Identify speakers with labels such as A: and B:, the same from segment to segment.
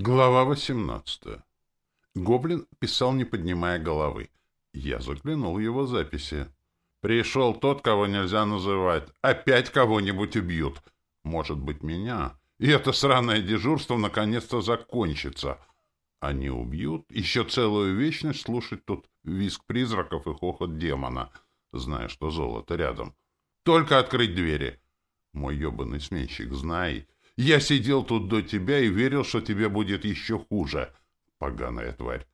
A: Глава 18. Гоблин писал, не поднимая головы. Я заглянул его записи. «Пришел тот, кого нельзя называть. Опять кого-нибудь убьют. Может быть, меня. И это сраное дежурство наконец-то закончится. Они убьют. Еще целую вечность слушать тут визг призраков и хохот демона, зная, что золото рядом. Только открыть двери. Мой ебаный сменщик, знай, я сидел тут до тебя и верил, что тебе будет еще хуже, поганая тварь.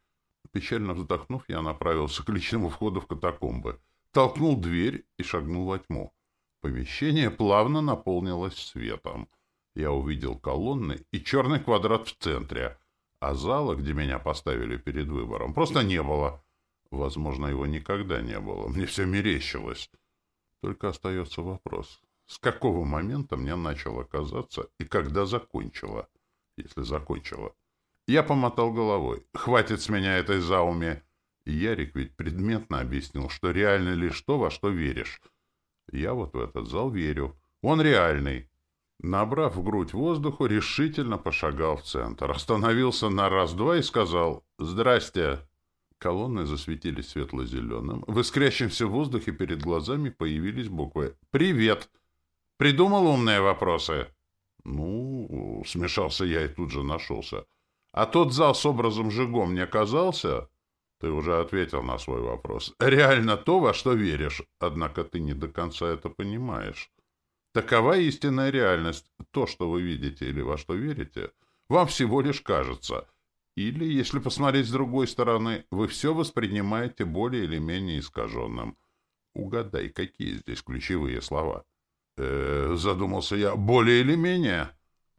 A: Печально вздохнув, я направился к личному входу в катакомбы, толкнул дверь и шагнул во тьму. Помещение плавно наполнилось светом. Я увидел колонны и черный квадрат в центре, а зала, где меня поставили перед выбором, просто не было. Возможно, его никогда не было. Мне все мерещилось. Только остается вопрос. С какого момента мне начало казаться и когда закончила, если закончила? Я помотал головой. Хватит с меня этой зауми. Ярик ведь предметно объяснил, что реально лишь то, во что веришь. Я вот в этот зал верю. Он реальный. Набрав в грудь воздуху, решительно пошагал в центр. Остановился на раз-два и сказал «Здрасте». Колонны засветились светло-зеленым. В искрящемся воздухе перед глазами появились буквы «Привет». Придумал умные вопросы? Ну, смешался я и тут же нашелся. А тот зал с образом Жигом не оказался? Ты уже ответил на свой вопрос. Реально то, во что веришь, однако ты не до конца это понимаешь. Такова истинная реальность. То, что вы видите или во что верите, вам всего лишь кажется. Или, если посмотреть с другой стороны, вы все воспринимаете более или менее искаженным. Угадай, какие здесь ключевые слова. Э, задумался я. Более или менее.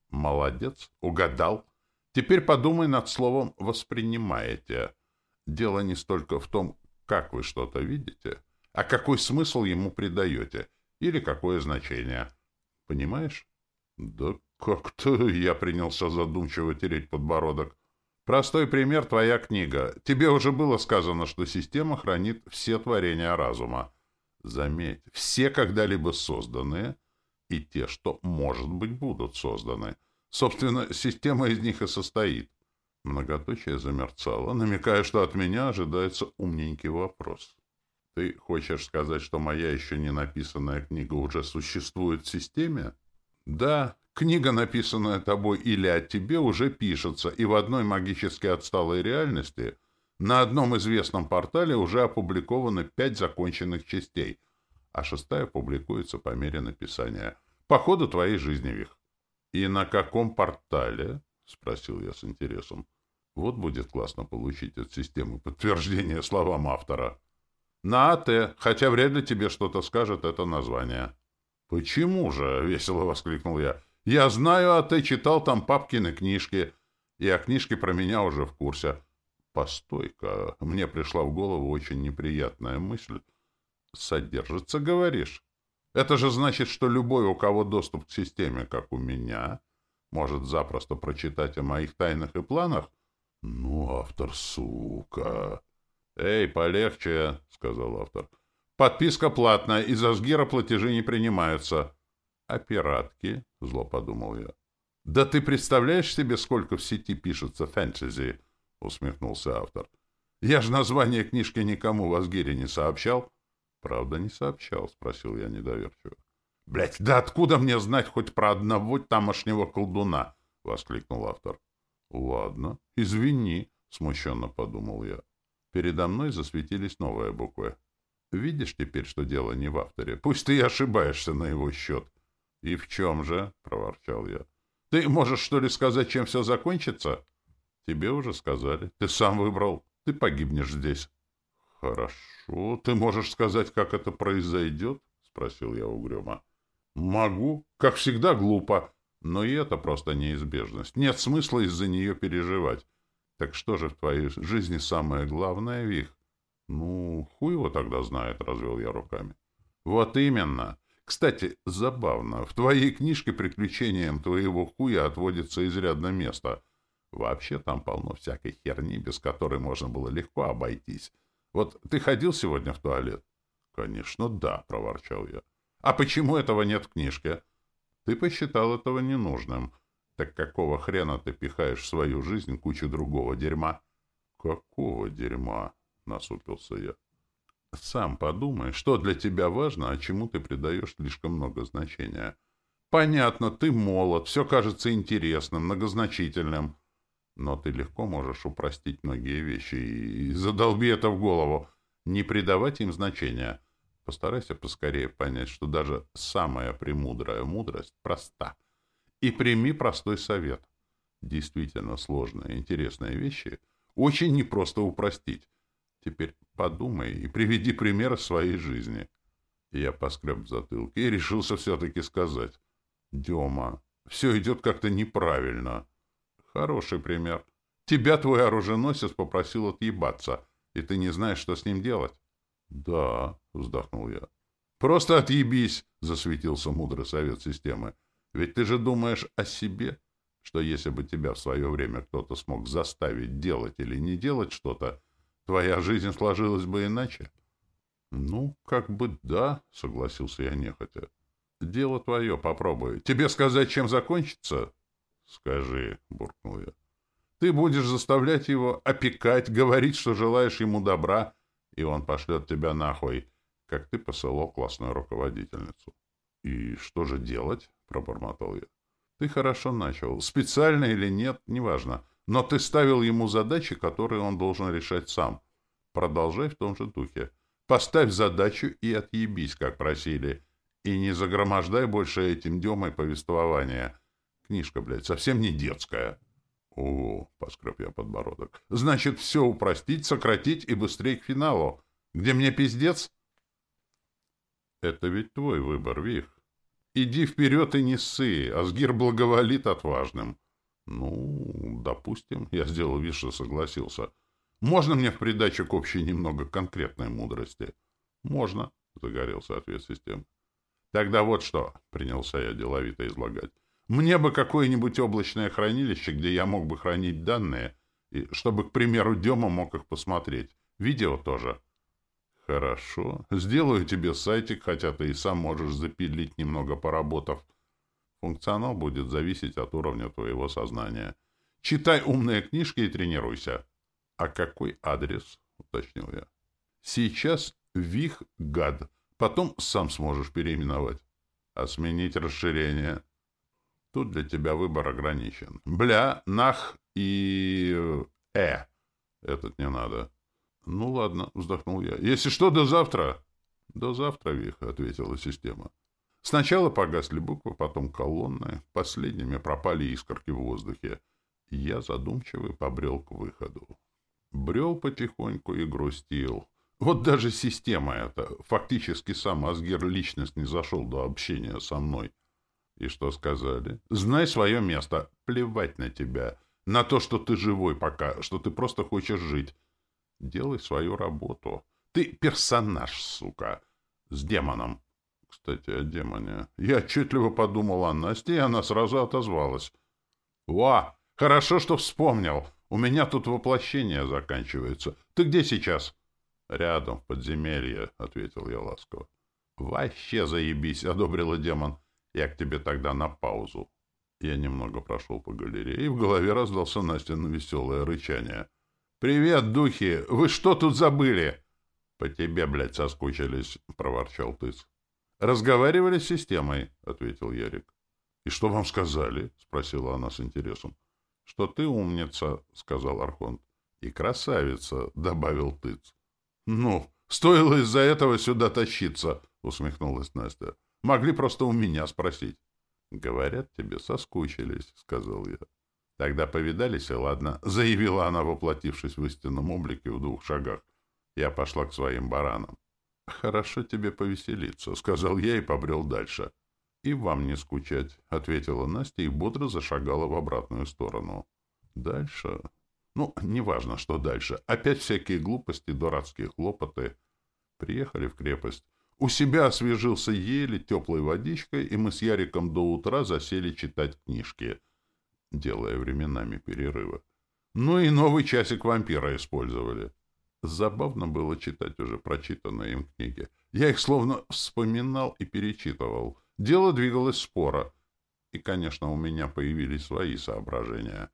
A: Молодец, угадал. Теперь подумай над словом «воспринимаете». Дело не столько в том, как вы что-то видите, а какой смысл ему придаете или какое значение. Понимаешь? Да как-то я принялся задумчиво тереть подбородок. Простой пример — твоя книга. Тебе уже было сказано, что система хранит все творения разума. Заметь, все когда-либо созданные и те, что, может быть, будут созданы. Собственно, система из них и состоит. Многоточие замерцало, намекая, что от меня ожидается умненький вопрос. Ты хочешь сказать, что моя еще не написанная книга уже существует в системе? Да, книга, написанная тобой или от тебе, уже пишется, и в одной магически отсталой реальности — на одном известном портале уже опубликовано пять законченных частей, а шестая публикуется по мере написания. По ходу твоей жизни, Вих. И на каком портале? — спросил я с интересом. Вот будет классно получить от системы подтверждение словам автора. На АТ, хотя вряд ли тебе что-то скажет это название. Почему же? — весело воскликнул я. Я знаю АТ, читал там папкины книжки, и о книжке про меня уже в курсе. Постой-ка, мне пришла в голову очень неприятная мысль. Содержится, говоришь? Это же значит, что любой, у кого доступ к системе, как у меня, может запросто прочитать о моих тайнах и планах? Ну, автор, сука. Эй, полегче, сказал автор. Подписка платная, из Асгира платежи не принимаются. А пиратки? Зло подумал я. Да ты представляешь себе, сколько в сети пишется фэнтези? — усмехнулся автор. — Я же название книжки никому в Асгире не сообщал. — Правда, не сообщал? — спросил я недоверчиво. — Блять, да откуда мне знать хоть про одного тамошнего колдуна? — воскликнул автор. — Ладно, извини, — смущенно подумал я. Передо мной засветились новые буквы. Видишь теперь, что дело не в авторе. Пусть ты и ошибаешься на его счет. — И в чем же? — проворчал я. — Ты можешь, что ли, сказать, чем все закончится? — Тебе уже сказали. Ты сам выбрал. Ты погибнешь здесь. Хорошо. Ты можешь сказать, как это произойдет? Спросил я угрюмо. Могу. Как всегда, глупо. Но и это просто неизбежность. Нет смысла из-за нее переживать. Так что же в твоей жизни самое главное, Вих? Ну, хуй его тогда знает, развел я руками. Вот именно. Кстати, забавно. В твоей книжке приключениям твоего хуя отводится изрядно места — Вообще там полно всякой херни, без которой можно было легко обойтись. Вот ты ходил сегодня в туалет? — Конечно, да, — проворчал я. — А почему этого нет в книжке? — Ты посчитал этого ненужным. Так какого хрена ты пихаешь в свою жизнь кучу другого дерьма? Какого дерьма? Насупился я. Сам подумай, что для тебя важно, а чему ты придаешь слишком много значения. Понятно, ты молод, все кажется интересным, многозначительным. Но ты легко можешь упростить многие вещи и задолби это в голову. Не придавать им значения. Постарайся поскорее понять, что даже самая премудрая мудрость проста. И прими простой совет. Действительно сложные, интересные вещи очень непросто упростить. Теперь подумай и приведи пример своей жизни. Я поскреб в затылке и решился все-таки сказать. Дема, все идет как-то неправильно. Хороший пример. Тебя твой оруженосец попросил отъебаться, и ты не знаешь, что с ним делать. Да, вздохнул я. Просто отъебись, засветился мудрый совет системы. Ведь ты же думаешь о себе, что если бы тебя в свое время кто-то смог заставить делать или не делать что-то, твоя жизнь сложилась бы иначе. Ну, как бы да, согласился я нехотя. Дело твое, попробуй. Тебе сказать, чем закончится? Скажи, буркнул я. Ты будешь заставлять его опекать, говорить, что желаешь ему добра, и он пошлет тебя нахуй, как ты посылал классную руководительницу. И что же делать? пробормотал я. Ты хорошо начал. Специально или нет, неважно. Но ты ставил ему задачи, которые он должен решать сам. Продолжай в том же духе. Поставь задачу и отъебись, как просили. И не загромождай больше этим демой повествования. Книжка, блядь, совсем не детская. О, поскреб я подбородок. Значит, все упростить, сократить и быстрее к финалу. Где мне пиздец? Это ведь твой выбор, Вих. Иди вперед и не ссы, Асгир благоволит отважным. Ну, допустим, я сделал вид, что согласился. Можно мне в придачу к общей немного конкретной мудрости? Можно, загорелся ответ системы. Тогда вот что, принялся я деловито излагать. Мне бы какое-нибудь облачное хранилище, где я мог бы хранить данные, и чтобы, к примеру, Дема мог их посмотреть. Видео тоже. Хорошо. Сделаю тебе сайтик, хотя ты и сам можешь запилить, немного поработав. Функционал будет зависеть от уровня твоего сознания. Читай умные книжки и тренируйся. А какой адрес? Уточнил я. Сейчас Вих Гад. Потом сам сможешь переименовать. А сменить расширение? Тут для тебя выбор ограничен. Бля, нах и... э. Этот не надо. Ну ладно, вздохнул я. Если что, до завтра. До завтра, Вих, ответила система. Сначала погасли буквы, потом колонны. Последними пропали искорки в воздухе. Я задумчивый побрел к выходу. Брел потихоньку и грустил. Вот даже система эта, фактически сам Асгер личность не зашел до общения со мной. И что сказали? Знай свое место, плевать на тебя, на то, что ты живой пока, что ты просто хочешь жить. Делай свою работу. Ты персонаж, сука, с демоном. Кстати, о демоне. Я отчетливо подумал о Насте, и она сразу отозвалась. «Ва! Хорошо, что вспомнил. У меня тут воплощение заканчивается. Ты где сейчас?» «Рядом, в подземелье», — ответил я ласково. «Вообще заебись», — одобрила демон. «Я к тебе тогда на паузу». Я немного прошел по галерее, и в голове раздался Настин веселое рычание. «Привет, духи! Вы что тут забыли?» «По тебе, блядь, соскучились», — проворчал тыц. «Разговаривали с системой», — ответил Ярик. «И что вам сказали?» — спросила она с интересом. «Что ты умница», — сказал Архонт. «И красавица», — добавил тыц. «Ну, стоило из-за этого сюда тащиться», — усмехнулась Настя. «Могли просто у меня спросить». «Говорят, тебе соскучились», — сказал я. «Тогда повидались, и ладно», — заявила она, воплотившись в истинном облике в двух шагах. Я пошла к своим баранам. «Хорошо тебе повеселиться», — сказал я и побрел дальше. «И вам не скучать», — ответила Настя и бодро зашагала в обратную сторону. «Дальше...» Ну, неважно, что дальше. Опять всякие глупости, дурацкие хлопоты. Приехали в крепость. У себя освежился еле теплой водичкой, и мы с Яриком до утра засели читать книжки, делая временами перерывы. Ну и новый часик вампира использовали. Забавно было читать уже прочитанные им книги. Я их словно вспоминал и перечитывал. Дело двигалось споро. И, конечно, у меня появились свои соображения.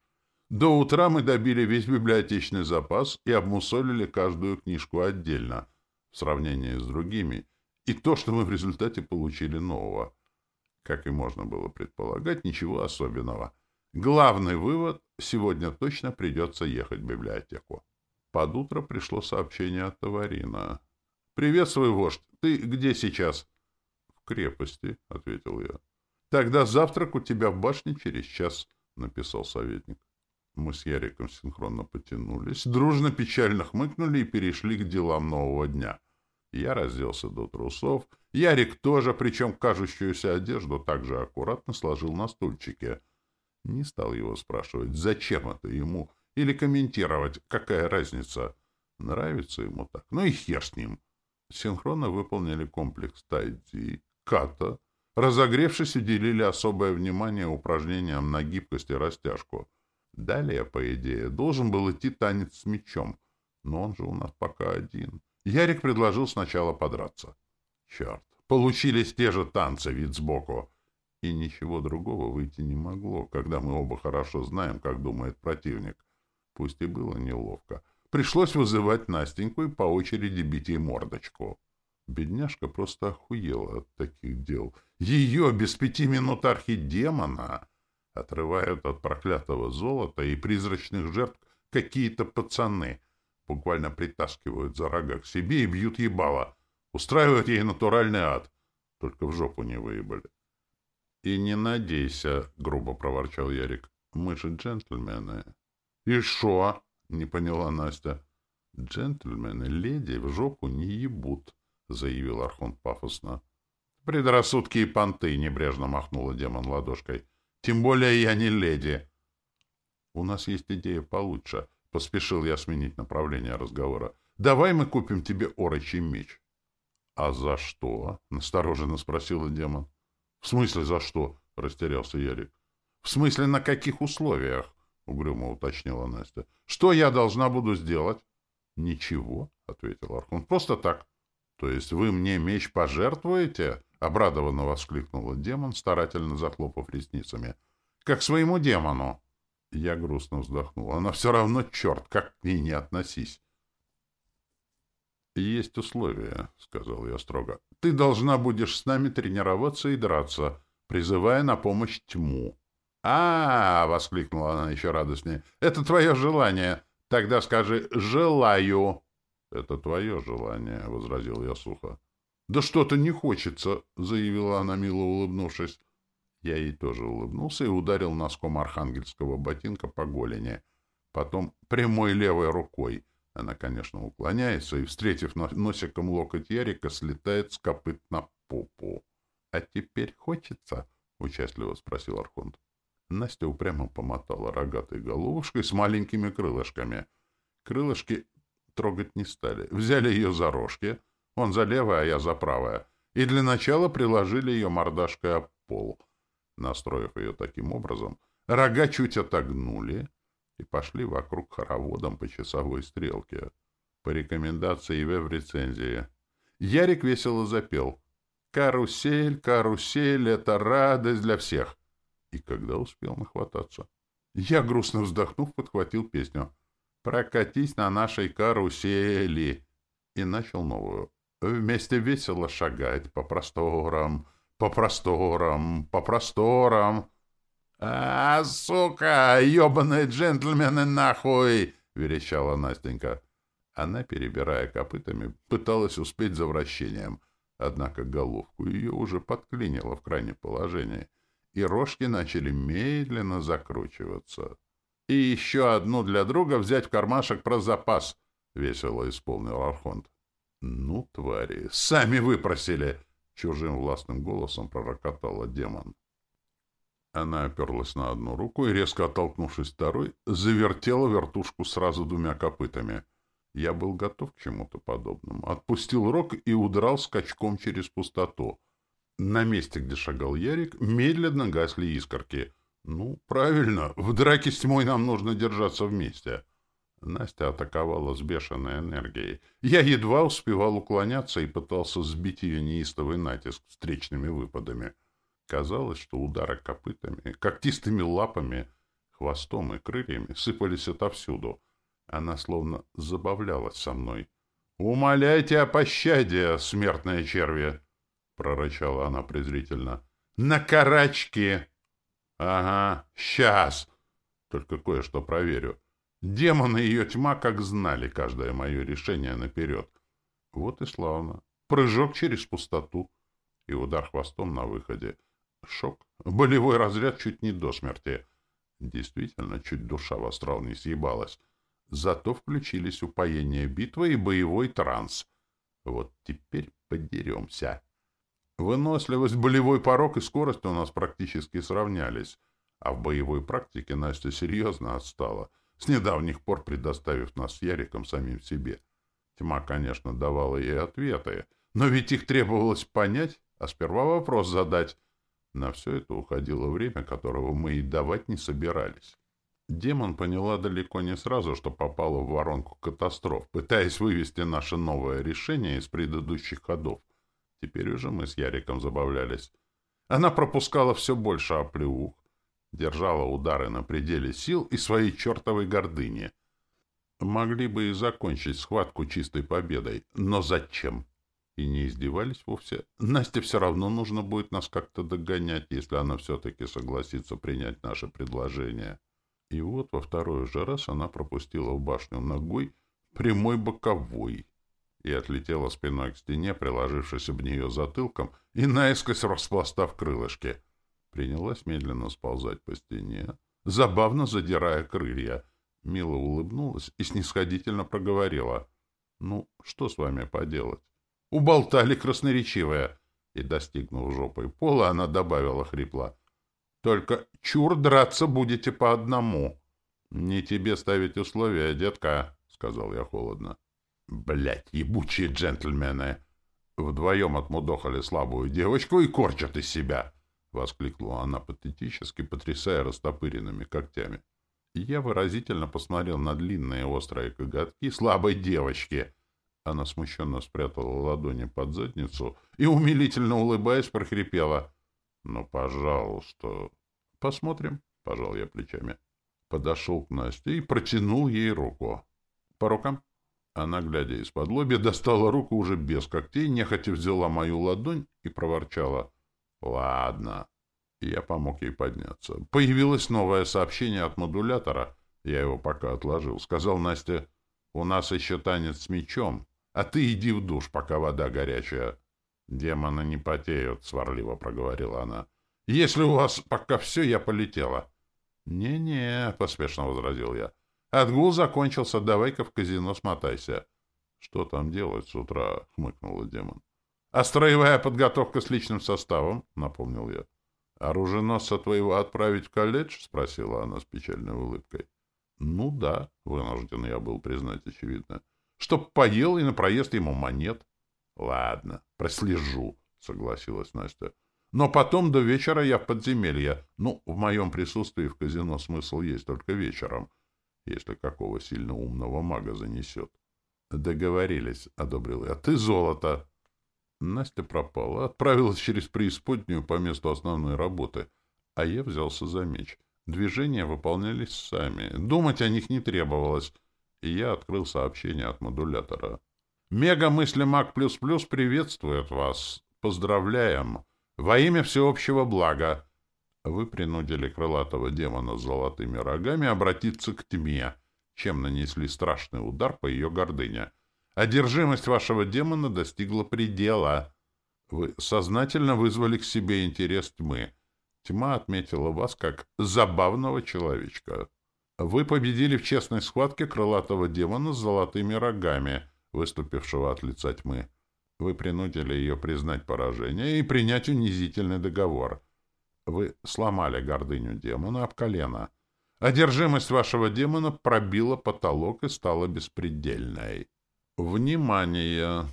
A: До утра мы добили весь библиотечный запас и обмусолили каждую книжку отдельно, в сравнении с другими, и то, что мы в результате получили нового. Как и можно было предполагать, ничего особенного. Главный вывод — сегодня точно придется ехать в библиотеку. Под утро пришло сообщение от Таварина. «Приветствую, вождь. Ты где сейчас?» «В крепости», — ответил я. «Тогда завтрак у тебя в башне через час», — написал советник. Мы с Яриком синхронно потянулись, дружно печально хмыкнули и перешли к делам нового дня. Я разделся до трусов. Ярик тоже, причем кажущуюся одежду также аккуратно сложил на стульчике. Не стал его спрашивать, зачем это ему, или комментировать, какая разница. Нравится ему так. Ну и хер с ним. Синхронно выполнили комплекс тайди, ката. Разогревшись, уделили особое внимание упражнениям на гибкость и растяжку. Далее, по идее, должен был идти танец с мечом. Но он же у нас пока один. Ярик предложил сначала подраться. Черт, получились те же танцы, вид сбоку. И ничего другого выйти не могло, когда мы оба хорошо знаем, как думает противник. Пусть и было неловко. Пришлось вызывать Настеньку и по очереди бить ей мордочку. Бедняжка просто охуела от таких дел. Ее без пяти минут архидемона отрывают от проклятого золота и призрачных жертв какие-то пацаны. Буквально притаскивают за рога к себе и бьют ебало. Устраивают ей натуральный ад. Только в жопу не выебали. — И не надейся, — грубо проворчал Ярик. — Мы же джентльмены. — И шо? — не поняла Настя. — Джентльмены леди в жопу не ебут, — заявил Архон пафосно. — Предрассудки и понты, — небрежно махнула демон ладошкой. — Тем более я не леди. — У нас есть идея получше, — поспешил я сменить направление разговора. — Давай мы купим тебе орочий меч. — А за что? — настороженно спросила демон. — В смысле за что? — растерялся Ярик. — В смысле на каких условиях? — угрюмо уточнила Настя. — Что я должна буду сделать? — Ничего, — ответил Архун. — Просто так. — То есть вы мне меч пожертвуете? — обрадованно воскликнула демон, старательно захлопав ресницами. — Как своему демону. Я грустно вздохнул. Она все равно черт, как к ней не относись. «Есть условия», — сказал я строго. «Ты должна будешь с нами тренироваться и драться, призывая на помощь тьму». А, -а, -а воскликнула она еще радостнее. «Это твое желание. Тогда скажи «желаю». «Это твое желание», — возразил я сухо. «Да что-то не хочется», — заявила она, мило улыбнувшись. Я ей тоже улыбнулся и ударил носком архангельского ботинка по голени. Потом прямой левой рукой — она, конечно, уклоняется и, встретив носиком локоть Ярика, слетает с копыт на попу. — А теперь хочется? — участливо спросил Архонт. Настя упрямо помотала рогатой головушкой с маленькими крылышками. Крылышки трогать не стали. Взяли ее за рожки, он за левое, а я за правое, и для начала приложили ее мордашкой об пол. Настроив ее таким образом, рога чуть отогнули — и пошли вокруг хороводом по часовой стрелке. По рекомендации ИВ в рецензии. Ярик весело запел. «Карусель, карусель — это радость для всех!» И когда успел нахвататься? Я, грустно вздохнув, подхватил песню. «Прокатись на нашей карусели!» И начал новую. «Вместе весело шагать по просторам, по просторам, по просторам!» «А, сука, ебаные джентльмены нахуй!» — верещала Настенька. Она, перебирая копытами, пыталась успеть за вращением, однако головку ее уже подклинило в крайнем положении, и рожки начали медленно закручиваться. «И еще одну для друга взять в кармашек про запас!» — весело исполнил Архонт. «Ну, твари, сами выпросили!» — чужим властным голосом пророкотала демон. Она оперлась на одну руку и, резко оттолкнувшись второй, завертела вертушку сразу двумя копытами. Я был готов к чему-то подобному. Отпустил рог и удрал скачком через пустоту. На месте, где шагал Ярик, медленно гасли искорки. Ну, правильно, в драке с тьмой нам нужно держаться вместе. Настя атаковала с бешеной энергией. Я едва успевал уклоняться и пытался сбить ее неистовый натиск встречными выпадами. Казалось, что удары копытами, когтистыми лапами, хвостом и крыльями сыпались отовсюду. Она словно забавлялась со мной. «Умоляйте о пощаде, смертные черви!» — прорычала она презрительно. «На карачки!» «Ага, сейчас!» Только кое-что проверю. Демоны и ее тьма как знали каждое мое решение наперед. Вот и славно. Прыжок через пустоту и удар хвостом на выходе. Шок. Болевой разряд чуть не до смерти. Действительно, чуть душа в астрал не съебалась. Зато включились упоение битвы и боевой транс. Вот теперь подеремся. Выносливость, болевой порог и скорость у нас практически сравнялись. А в боевой практике Настя серьезно отстала — с недавних пор предоставив нас с Яриком самим себе. Тьма, конечно, давала ей ответы, но ведь их требовалось понять, а сперва вопрос задать. На все это уходило время, которого мы и давать не собирались. Демон поняла далеко не сразу, что попала в воронку катастроф, пытаясь вывести наше новое решение из предыдущих ходов. Теперь уже мы с Яриком забавлялись. Она пропускала все больше оплеух, держала удары на пределе сил и своей чертовой гордыни. Могли бы и закончить схватку чистой победой, но зачем? И не издевались вовсе. Насте все равно нужно будет нас как-то догонять, если она все-таки согласится принять наше предложение. И вот во второй же раз она пропустила в башню ногой прямой боковой и отлетела спиной к стене, приложившись об нее затылком и наискось распластав крылышки — принялась медленно сползать по стене, забавно задирая крылья. Мила улыбнулась и снисходительно проговорила. «Ну, что с вами поделать?» «Уболтали красноречивая!» И, достигнув жопой пола, она добавила хрипло. «Только чур драться будете по одному!» «Не тебе ставить условия, детка!» — сказал я холодно. «Блядь, ебучие джентльмены!» Вдвоем отмудохали слабую девочку и корчат из себя. — воскликнула она патетически, потрясая растопыренными когтями. Я выразительно посмотрел на длинные острые коготки слабой девочки. Она смущенно спрятала ладони под задницу и, умилительно улыбаясь, прохрипела. — Ну, пожалуйста. — Посмотрим, — пожал я плечами. Подошел к Насте и протянул ей руку. — По рукам? Она, глядя из-под лоби, достала руку уже без когтей, нехотя взяла мою ладонь и проворчала — Ладно. Я помог ей подняться. Появилось новое сообщение от модулятора. Я его пока отложил. Сказал Настя, у нас еще танец с мечом, а ты иди в душ, пока вода горячая. Демоны не потеют, сварливо проговорила она. Если у вас пока все, я полетела. Не-не, поспешно возразил я. Отгул закончился, давай-ка в казино смотайся. Что там делать с утра? хмыкнула демон. — А строевая подготовка с личным составом? — напомнил я. — Оруженосца твоего отправить в колледж? — спросила она с печальной улыбкой. — Ну да, — вынужден я был признать очевидно. — Чтоб поел и на проезд ему монет. — Ладно, прослежу, — согласилась Настя. — Но потом до вечера я в подземелье. Ну, в моем присутствии в казино смысл есть только вечером, если какого сильно умного мага занесет. — Договорились, — одобрил я. — Ты золото! Настя пропала, отправилась через преисподнюю по месту основной работы, а я взялся за меч. Движения выполнялись сами, думать о них не требовалось, и я открыл сообщение от модулятора. «Мега-мысли Маг Плюс Плюс приветствует вас. Поздравляем! Во имя всеобщего блага!» Вы принудили крылатого демона с золотыми рогами обратиться к тьме, чем нанесли страшный удар по ее гордыне — Одержимость вашего демона достигла предела. Вы сознательно вызвали к себе интерес тьмы. Тьма отметила вас как забавного человечка. Вы победили в честной схватке крылатого демона с золотыми рогами, выступившего от лица тьмы. Вы принудили ее признать поражение и принять унизительный договор. Вы сломали гордыню демона об колено. Одержимость вашего демона пробила потолок и стала беспредельной. Внимание!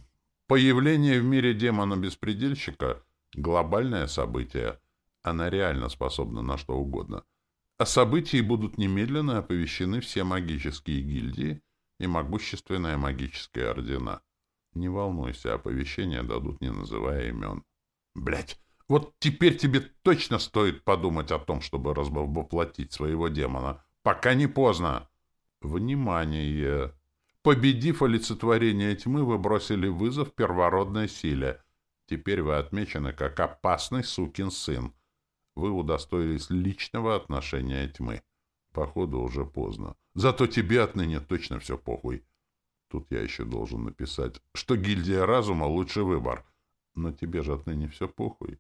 A: Появление в мире демона-беспредельщика — глобальное событие. Она реально способна на что угодно. О событии будут немедленно оповещены все магические гильдии и могущественные магические ордена. Не волнуйся, оповещения дадут, не называя имен. Блять, Вот теперь тебе точно стоит подумать о том, чтобы развоплотить своего демона. Пока не поздно. Внимание! Победив олицетворение тьмы, вы бросили вызов первородной силе. Теперь вы отмечены как опасный сукин сын. Вы удостоились личного отношения тьмы. Походу, уже поздно. Зато тебе отныне точно все похуй. Тут я еще должен написать, что гильдия разума — лучший выбор. Но тебе же отныне все похуй.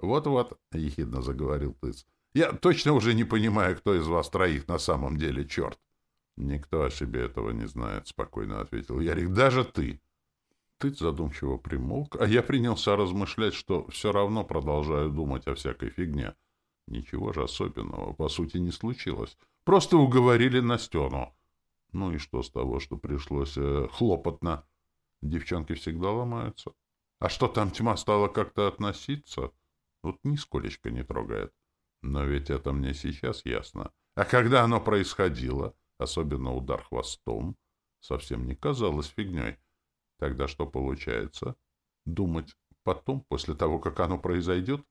A: Вот-вот, — ехидно заговорил Тыц. Я точно уже не понимаю, кто из вас троих на самом деле черт. Никто о себе этого не знает, — спокойно ответил Ярик. Даже ты. Тыц задумчиво примолк, а я принялся размышлять, что все равно продолжаю думать о всякой фигне. Ничего же особенного, по сути, не случилось. Просто уговорили Настену. Ну и что с того, что пришлось э, хлопотно? Девчонки всегда ломаются. А что там тьма стала как-то относиться? Вот нисколечко не трогает. Но ведь это мне сейчас ясно. А когда оно происходило, особенно удар хвостом, совсем не казалось фигней. Тогда что получается? Думать потом, после того, как оно произойдет?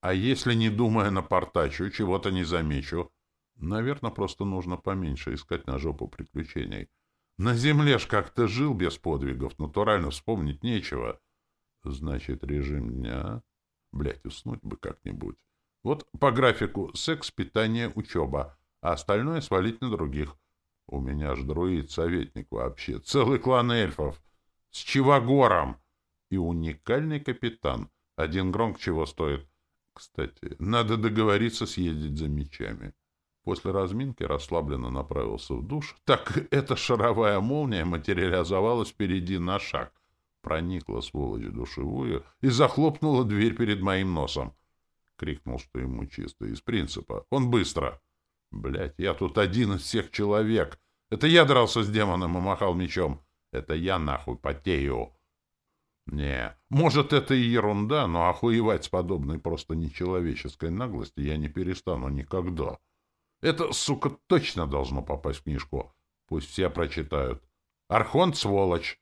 A: А если, не думая, напортачу, чего-то не замечу, Наверное, просто нужно поменьше искать на жопу приключений. На земле ж как-то жил без подвигов, натурально вспомнить нечего. Значит, режим дня... Блять, уснуть бы как-нибудь. Вот по графику секс, питание, учеба, а остальное свалить на других. У меня ж друид-советник вообще, целый клан эльфов. С Чивагором! И уникальный капитан. Один громк чего стоит. Кстати, надо договориться съездить за мечами. После разминки расслабленно направился в душ. Так эта шаровая молния материализовалась впереди на шаг. Проникла, сволочь, в душевую и захлопнула дверь перед моим носом. Крикнул, что ему чисто, из принципа. Он быстро. Блять, я тут один из всех человек. Это я дрался с демоном и махал мечом. Это я нахуй потею. Не, может, это и ерунда, но охуевать с подобной просто нечеловеческой наглости я не перестану никогда. Это, сука, точно должно попасть в книжку. Пусть все прочитают. Архонт — сволочь.